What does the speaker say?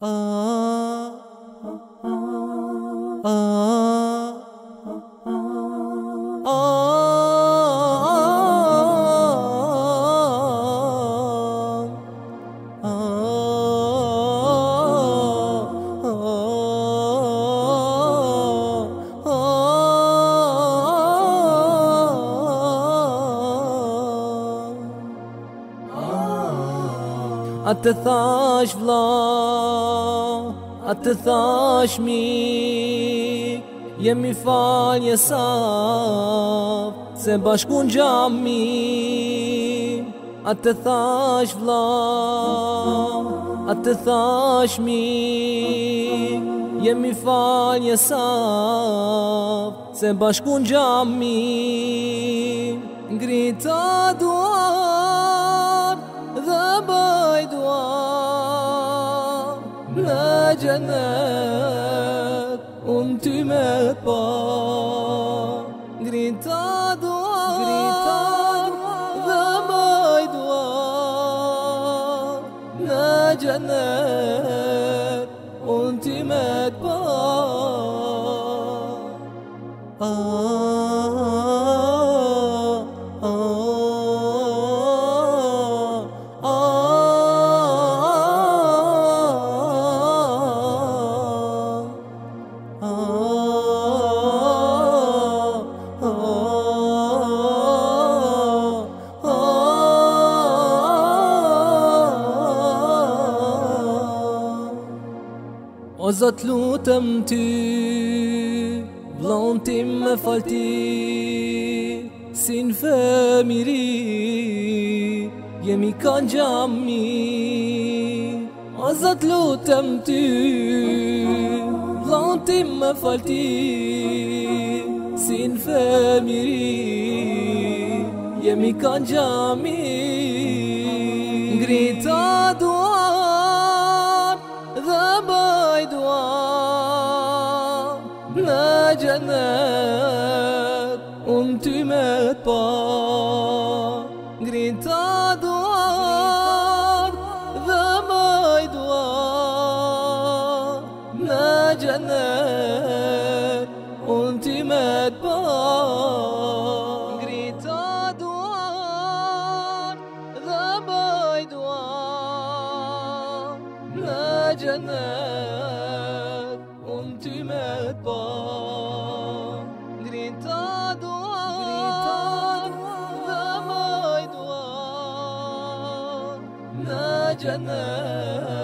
Oh. A të thash vla, a të thash mi, jemi falje saf, se bashku në gjami. A të thash vla, a të thash mi, jemi falje saf, se bashku në gjami, ngrita dua. gjennet Unë ty pa Grita dua Dhe maj dua Në gjennet Unë ty pa O zot lutëm ty Vlon ti me falti Sin fëmiri Jemi ka gjami O lutëm ty Vlon ti me falti Sin fëmiri Jemi ka gjami në gjenet Unë ty pa po, Grita duar Dhe më i duar Në gjenet Unë ty pa po, Grita duar Dhe më i duar Në gjenet cennet